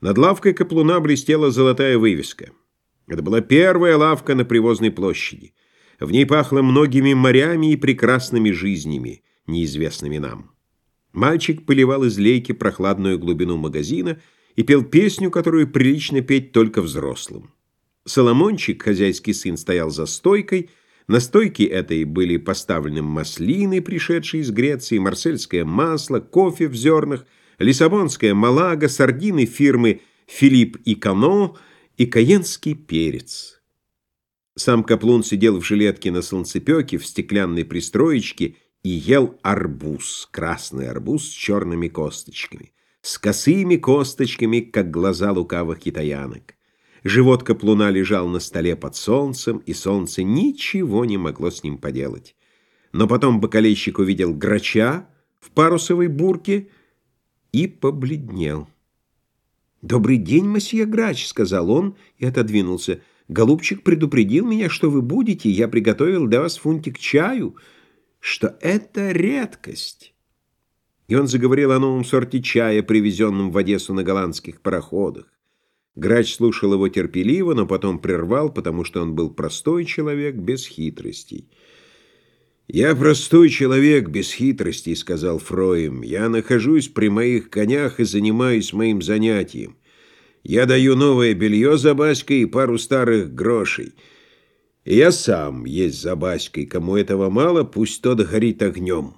Над лавкой каплуна блестела золотая вывеска. Это была первая лавка на привозной площади. В ней пахло многими морями и прекрасными жизнями, неизвестными нам. Мальчик поливал из лейки прохладную глубину магазина и пел песню, которую прилично петь только взрослым. Соломончик, хозяйский сын, стоял за стойкой. На стойке этой были поставлены маслины, пришедшие из Греции, марсельское масло, кофе в зернах, лиссабонская малага, сардины фирмы «Филипп и Кано» и каенский перец. Сам Каплун сидел в жилетке на солнцепеке в стеклянной пристроечке и ел арбуз, красный арбуз с черными косточками, с косыми косточками, как глаза лукавых китаянок. Живот Каплуна лежал на столе под солнцем, и солнце ничего не могло с ним поделать. Но потом бокалейщик увидел грача в парусовой бурке и побледнел. «Добрый день, месье Грач», — сказал он и отодвинулся. «Голубчик предупредил меня, что вы будете, я приготовил для вас фунтик чаю, что это редкость». И он заговорил о новом сорте чая, привезенном в Одессу на голландских пароходах. Грач слушал его терпеливо, но потом прервал, потому что он был простой человек, без хитростей. «Я простой человек, без хитростей», — сказал Фроем. «Я нахожусь при моих конях и занимаюсь моим занятием. Я даю новое белье за Баськой и пару старых грошей. И я сам есть за Баськой. Кому этого мало, пусть тот горит огнем».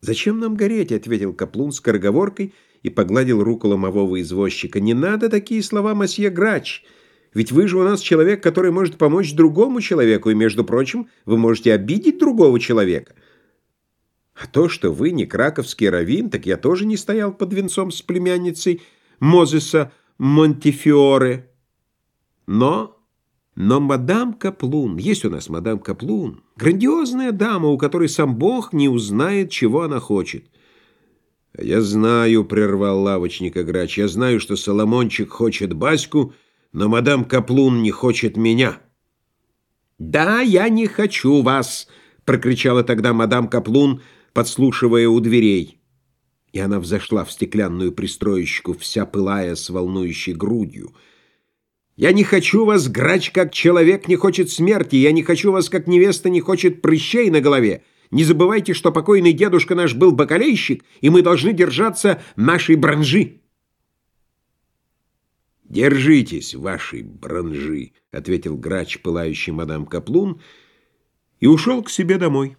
«Зачем нам гореть?» — ответил Каплун с скороговоркой и погладил руку ломового извозчика. «Не надо такие слова, масье Грач. Ведь вы же у нас человек, который может помочь другому человеку, и, между прочим, вы можете обидеть другого человека. А то, что вы не краковский раввин, так я тоже не стоял под венцом с племянницей Мозеса Монтифиоре. Но... Но мадам Каплун, есть у нас мадам Каплун, грандиозная дама, у которой сам Бог не узнает, чего она хочет. «Я знаю», — прервал лавочника грач, — «я знаю, что Соломончик хочет Баську, но мадам Каплун не хочет меня». «Да, я не хочу вас», — прокричала тогда мадам Каплун, подслушивая у дверей. И она взошла в стеклянную пристроечку, вся пылая с волнующей грудью — я не хочу вас, грач, как человек не хочет смерти. Я не хочу вас, как невеста не хочет прыщей на голове. Не забывайте, что покойный дедушка наш был бакалейщик, и мы должны держаться нашей бранжи. «Держитесь вашей бранжи», — ответил грач, пылающий мадам Каплун, и ушел к себе домой.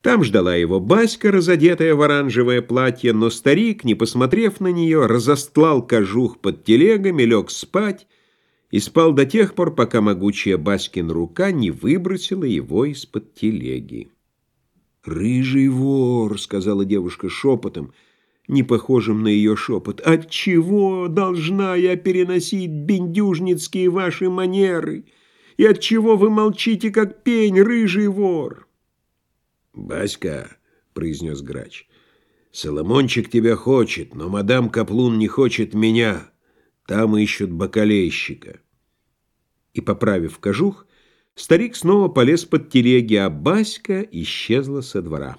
Там ждала его Баська, разодетая в оранжевое платье, но старик, не посмотрев на нее, разостлал кожух под телегами, лег спать и спал до тех пор, пока могучая Баськин рука не выбросила его из-под телеги. «Рыжий вор», — сказала девушка шепотом, не похожим на ее шепот, «отчего должна я переносить бендюжницкие ваши манеры? И отчего вы молчите, как пень, рыжий вор?» «Баська», — произнес грач, — «Соломончик тебя хочет, но мадам Каплун не хочет меня. Там ищут бакалейщика». И, поправив кожух, старик снова полез под телеги, а Баська исчезла со двора.